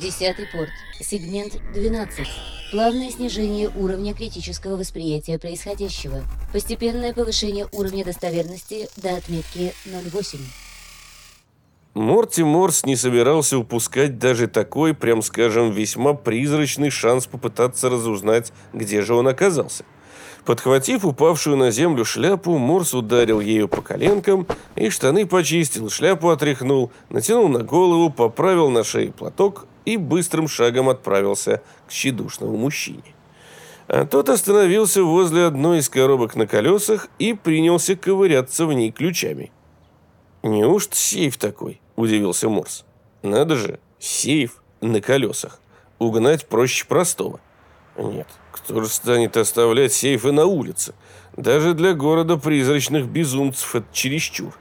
Десятый порт. Сегмент 12. Плавное снижение уровня критического восприятия происходящего. Постепенное повышение уровня достоверности до отметки 0,8. Морти Морс не собирался упускать даже такой, прям скажем, весьма призрачный шанс попытаться разузнать, где же он оказался. Подхватив упавшую на землю шляпу, Морс ударил ею по коленкам и штаны почистил, шляпу отряхнул, натянул на голову, поправил на шее платок и быстрым шагом отправился к тщедушному мужчине. А тот остановился возле одной из коробок на колесах и принялся ковыряться в ней ключами. «Неужто сейф такой?» – удивился Морс. «Надо же, сейф на колесах. Угнать проще простого». «Нет, кто же станет оставлять сейфы на улице? Даже для города призрачных безумцев это чересчур».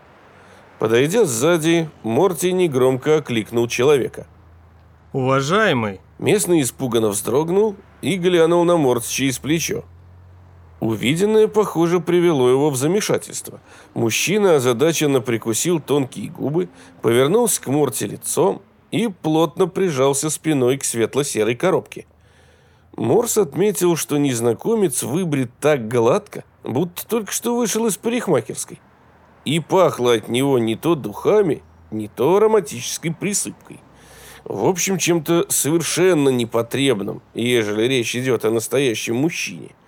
Подойдя сзади, Морти негромко окликнул человека. «Уважаемый!» Местный испуганно вздрогнул и глянул на Морти через плечо. Увиденное, похоже, привело его в замешательство. Мужчина озадаченно прикусил тонкие губы, повернулся к Морти лицом и плотно прижался спиной к светло-серой коробке. Морс отметил, что незнакомец выбрит так гладко, будто только что вышел из парикмахерской. И пахло от него не то духами, не то ароматической присыпкой. В общем, чем-то совершенно непотребным, ежели речь идет о настоящем мужчине –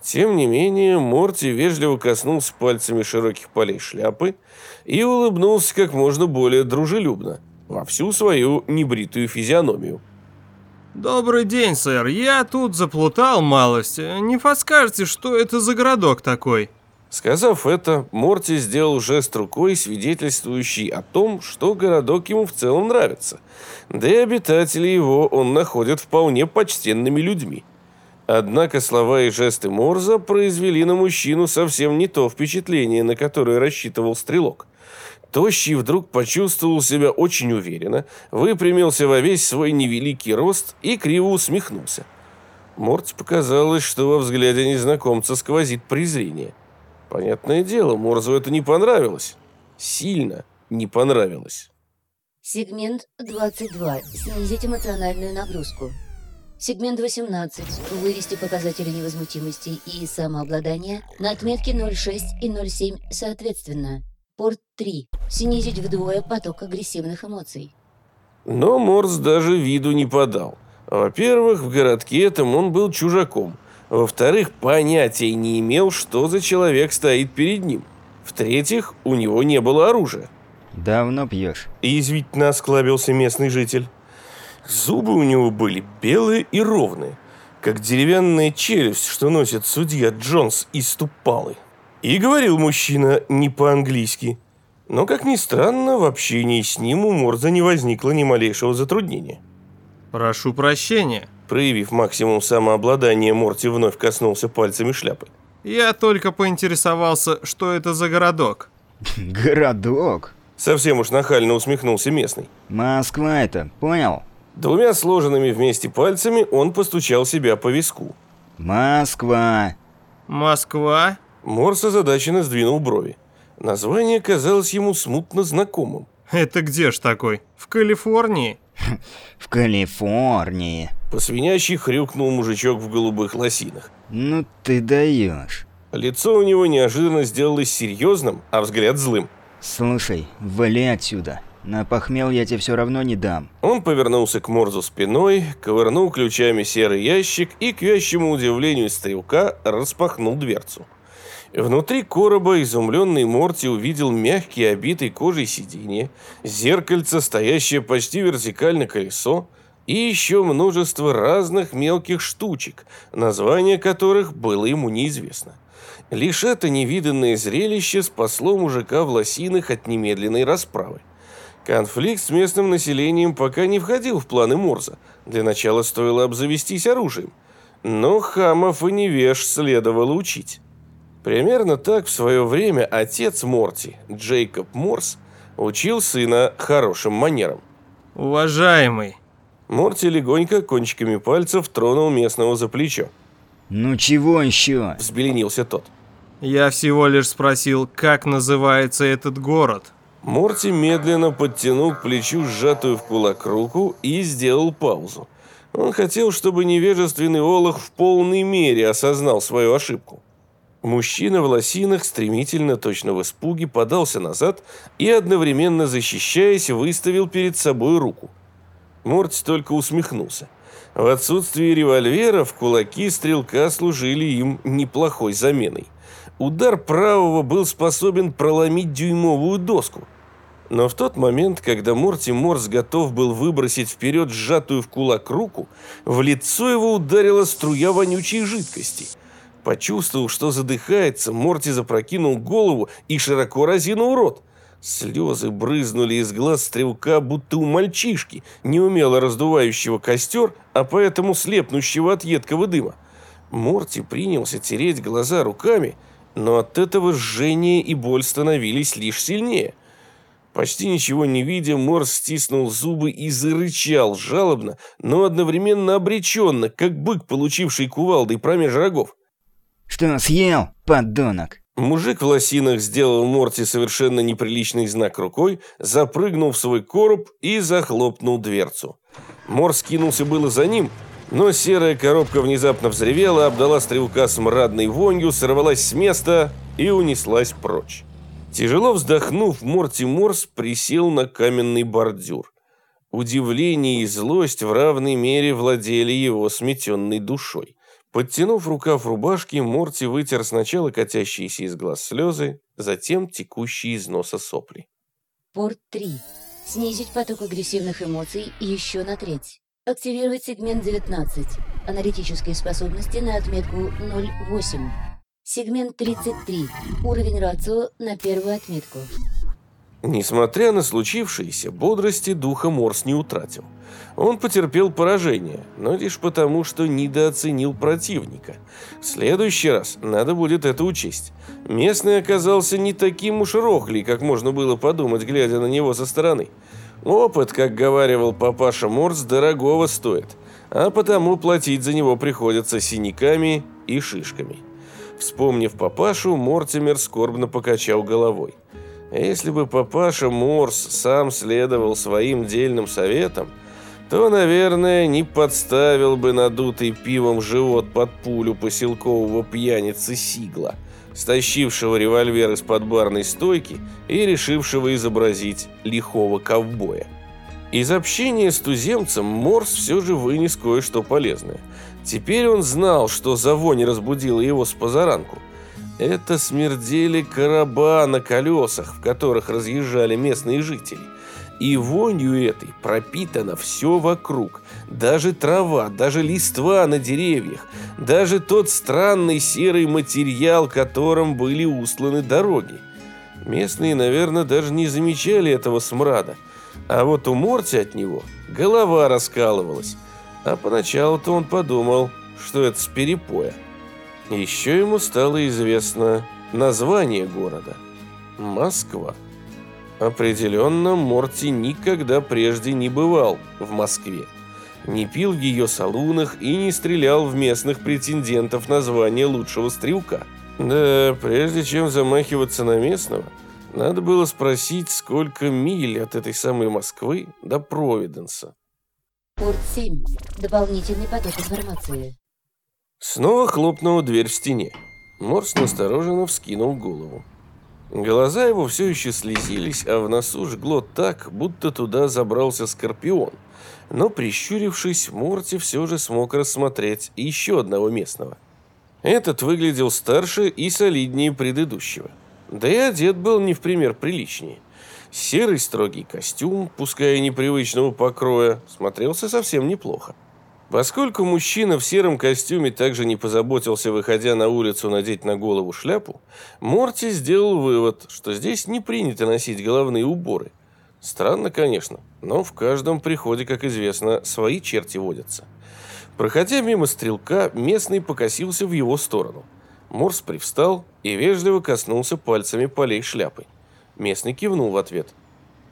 тем не менее, Морти вежливо коснулся пальцами широких полей шляпы и улыбнулся как можно более дружелюбно, во всю свою небритую физиономию. «Добрый день, сэр. Я тут заплутал малость. Не подскажете, что это за городок такой?» Сказав это, Морти сделал жест рукой, свидетельствующий о том, что городок ему в целом нравится. Да и обитатели его он находит вполне почтенными людьми. Однако слова и жесты Морза произвели на мужчину совсем не то впечатление, на которое рассчитывал стрелок. Тощий вдруг почувствовал себя очень уверенно, выпрямился во весь свой невеликий рост и криво усмехнулся. Морте показалось, что во взгляде незнакомца сквозит презрение. Понятное дело, Морзу это не понравилось. Сильно не понравилось. Сегмент 22. Снизить эмоциональную нагрузку. Сегмент 18. Вывести показатели невозмутимости и самообладания на отметке 0,6 и 0,7 соответственно. Порт 3. Снизить вдвое поток агрессивных эмоций. Но Морс даже виду не подал. Во-первых, в городке этом он был чужаком. Во-вторых, понятия не имел, что за человек стоит перед ним. В-третьих, у него не было оружия. «Давно пьешь?» Язвительно осклабился местный житель. Зубы у него были белые и ровные, как деревянная челюсть, что носит судья Джонс из Тупалы. И говорил мужчина не по-английски. Но, как ни странно, в общении с ним у Морза не возникло ни малейшего затруднения. «Прошу прощения», Проявив максимум самообладания, Морти вновь коснулся пальцами шляпы. Я только поинтересовался, что это за городок. Городок? Совсем уж нахально усмехнулся местный. Москва это, понял? Двумя сложенными вместе пальцами он постучал себя по виску. Москва. Москва? Морс озадаченно сдвинул брови. Название казалось ему смутно знакомым. Это где ж такой? В Калифорнии? В Калифорнии. По свинячьи хрюкнул мужичок в голубых лосинах. Ну ты даешь. Лицо у него неожиданно сделалось серьезным, а взгляд злым. Слушай, вали отсюда. На похмел я тебе все равно не дам. Он повернулся к Морзу спиной, ковырнул ключами серый ящик и, к вящему удивлению стрелка, распахнул дверцу. Внутри короба изумленный Морти увидел мягкие, обитый кожей сиденье, зеркальце, стоящее почти вертикально колесо, и еще множество разных мелких штучек, название которых было ему неизвестно. Лишь это невиданное зрелище спасло мужика в лосинах от немедленной расправы. Конфликт с местным населением пока не входил в планы Морза. Для начала стоило обзавестись оружием. Но хамов и невеж следовало учить. Примерно так в свое время отец Морти, Джейкоб Морс, учил сына хорошим манерам. Уважаемый. Морти легонько кончиками пальцев тронул местного за плечо. Ну чего еще? Взбеленился тот. Я всего лишь спросил, как называется этот город. Морти медленно подтянул к плечу сжатую в кулак руку и сделал паузу. Он хотел, чтобы невежественный Олах в полной мере осознал свою ошибку. Мужчина в лосинах стремительно, точно в испуге, подался назад и, одновременно защищаясь, выставил перед собой руку. Морти только усмехнулся. В отсутствие револьвера в кулаки стрелка служили им неплохой заменой. Удар правого был способен проломить дюймовую доску. Но в тот момент, когда Морти Морс готов был выбросить вперед сжатую в кулак руку, в лицо его ударила струя вонючей жидкости. Почувствовав, что задыхается, Морти запрокинул голову и широко разинул рот. Слезы брызнули из глаз стрелка, будто у мальчишки, неумело раздувающего костер, а поэтому слепнущего от едкого дыма. Морти принялся тереть глаза руками – но от этого жжение и боль становились лишь сильнее. Почти ничего не видя, Морс стиснул зубы и зарычал жалобно, но одновременно обреченно, как бык, получивший кувалдой промеж рогов. «Что, съел, подонок?» Мужик в лосинах сделал Морти совершенно неприличный знак рукой, запрыгнул в свой короб и захлопнул дверцу. Морс кинулся было за ним, но серая коробка внезапно взревела, обдала стрелка смрадной вонью, сорвалась с места и унеслась прочь. Тяжело вздохнув, Морти Морс присел на каменный бордюр. Удивление и злость в равной мере владели его сметенной душой. Подтянув рукав рубашки, Морти вытер сначала катящиеся из глаз слезы, затем текущие из носа сопли. Порт 3. Снизить поток агрессивных эмоций еще на треть. Активировать сегмент 19. Аналитические способности на отметку 0,8. Сегмент 33. Уровень рацио на первую отметку. Несмотря на случившееся, бодрости духа Морс не утратил. Он потерпел поражение, но лишь потому, что недооценил противника. В следующий раз надо будет это учесть. Местный оказался не таким уж рохлей, как можно было подумать, глядя на него со стороны. Опыт, как говаривал папаша Морс, дорогого стоит, а потому платить за него приходится синяками и шишками. Вспомнив папашу, Мортимер скорбно покачал головой. Если бы папаша Морс сам следовал своим дельным советам, то, наверное, не подставил бы надутый пивом живот под пулю поселкового пьяницы Сигла – стащившего револьвер из-под барной стойки и решившего изобразить лихого ковбоя. Из общения с туземцем Морс все же вынес кое-что полезное. Теперь он знал, что за вонь разбудила его с позаранку. Это смердели короба на колесах, в которых разъезжали местные жители – и вонью этой пропитано все вокруг. Даже трава, даже листва на деревьях, даже тот странный серый материал, которым были усланы дороги. Местные, наверное, даже не замечали этого смрада. А вот у Морти от него голова раскалывалась. А поначалу-то он подумал, что это с перепоя. Еще ему стало известно название города – Москва. Определенно, Морти никогда прежде не бывал в Москве. Не пил в ее салунах и не стрелял в местных претендентов на звание лучшего стрелка. Да, прежде чем замахиваться на местного, надо было спросить, сколько миль от этой самой Москвы до Провиденса. Порт 7. Дополнительный поток информации. Снова хлопнула дверь в стене. Морс настороженно вскинул голову. Глаза его все еще слезились, а в носу жгло так, будто туда забрался скорпион. Но, прищурившись, Морти все же смог рассмотреть еще одного местного. Этот выглядел старше и солиднее предыдущего. Да и одет был не в пример приличнее. Серый строгий костюм, пускай и непривычного покроя, смотрелся совсем неплохо. Поскольку мужчина в сером костюме также не позаботился, выходя на улицу, надеть на голову шляпу, Морти сделал вывод, что здесь не принято носить головные уборы. Странно, конечно, но в каждом приходе, как известно, свои черти водятся. Проходя мимо стрелка, местный покосился в его сторону. Морс привстал и вежливо коснулся пальцами полей шляпы. Местный кивнул в ответ.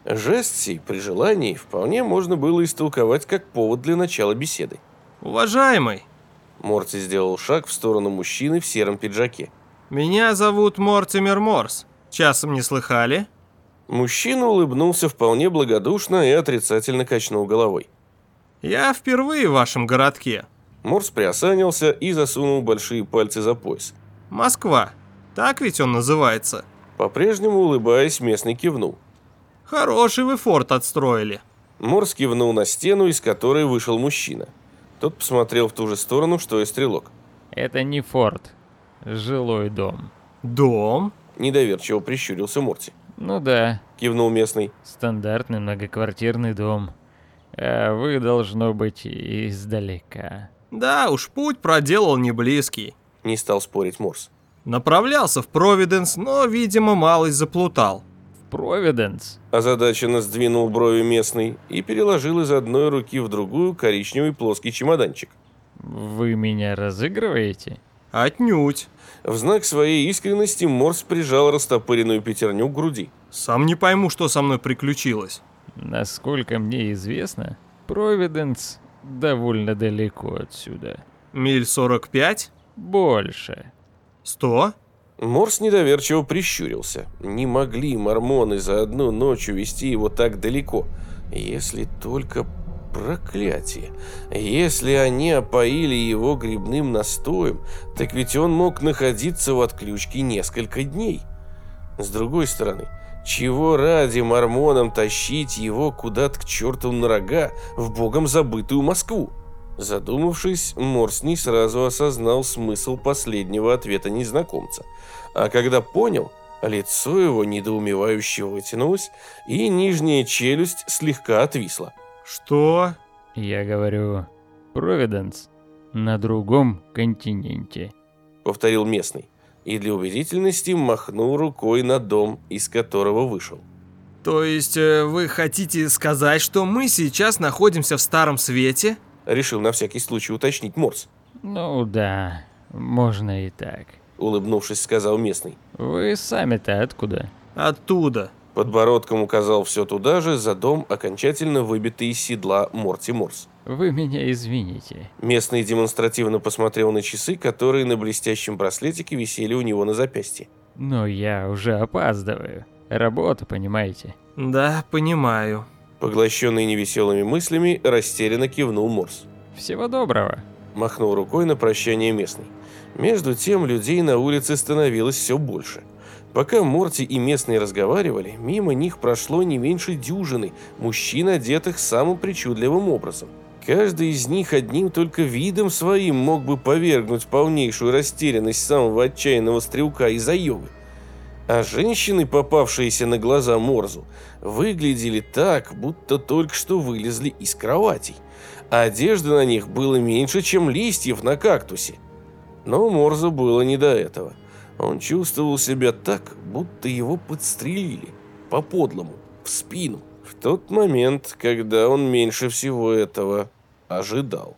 Жест сей при желании вполне можно было истолковать как повод для начала беседы. Уважаемый, Морти сделал шаг в сторону мужчины в сером пиджаке. меня зовут Мортимер Морс. Часом не слыхали? Мужчина улыбнулся вполне благодушно и отрицательно качнул головой. Я впервые в вашем городке. Морс приосанился и засунул большие пальцы за пояс. Москва. Так ведь он называется. По-прежнему улыбаясь, местный кивнул. Хороший вы форт отстроили. Морс кивнул на стену, из которой вышел мужчина. Тот посмотрел в ту же сторону, что и стрелок. Это не форт. Жилой дом. Дом? Недоверчиво прищурился Морти. Ну да, Кивнул местный. стандартный многоквартирный дом. А вы, должно быть, издалека. Да уж, путь проделал не близкий. Не стал спорить Морс. Направлялся в Провиденс, но, видимо, малость заплутал. Провиденс? Озадаченно сдвинул брови местный и переложил из одной руки в другую коричневый плоский чемоданчик. Вы меня разыгрываете? Отнюдь. В знак своей искренности Морс прижал растопыренную пятерню к груди. Сам не пойму, что со мной приключилось. Насколько мне известно, Провиденс довольно далеко отсюда. Миль 45? Больше. 100? Морс недоверчиво прищурился. Не могли мормоны за одну ночь увести его так далеко. Если только проклятие. Если они опоили его грибным настоем, так ведь он мог находиться в отключке несколько дней. С другой стороны, чего ради мормонам тащить его куда-то к черту на рога в богом забытую Москву? Задумавшись, Морс не сразу осознал смысл последнего ответа незнакомца. А когда понял, лицо его недоумевающе вытянулось, и нижняя челюсть слегка отвисла. Что? Я говорю, Провиденс на другом континенте. Повторил местный. И для убедительности махнул рукой на дом, из которого вышел. То есть э, вы хотите сказать, что мы сейчас находимся в Старом Свете? Решил на всякий случай уточнить Морс. Ну да, можно и так. Улыбнувшись, сказал местный. Вы сами-то откуда? Оттуда. Подбородком указал все туда же, за дом, окончательно выбитый из седла Морти Морс. Вы меня извините. Местный демонстративно посмотрел на часы, которые на блестящем браслетике висели у него на запястье. Но я уже опаздываю. Работа, понимаете. Да, понимаю. Поглощенный невеселыми мыслями, растерянно кивнул Морс. Всего доброго. Махнул рукой на прощание местный. Между тем людей на улице становилось все больше. Пока Морти и местные разговаривали, мимо них прошло не меньше дюжины мужчин, одетых самым причудливым образом. Каждый из них одним только видом своим мог бы повергнуть полнейшую растерянность самого отчаянного стрелка из Айовы. А женщины, попавшиеся на глаза Морзу, выглядели так, будто только что вылезли из кроватей. Одежды на них было меньше, чем листьев на кактусе. Но Морзу было не до этого. Он чувствовал себя так, будто его подстрелили, по-подлому, в спину, в тот момент, когда он меньше всего этого ожидал.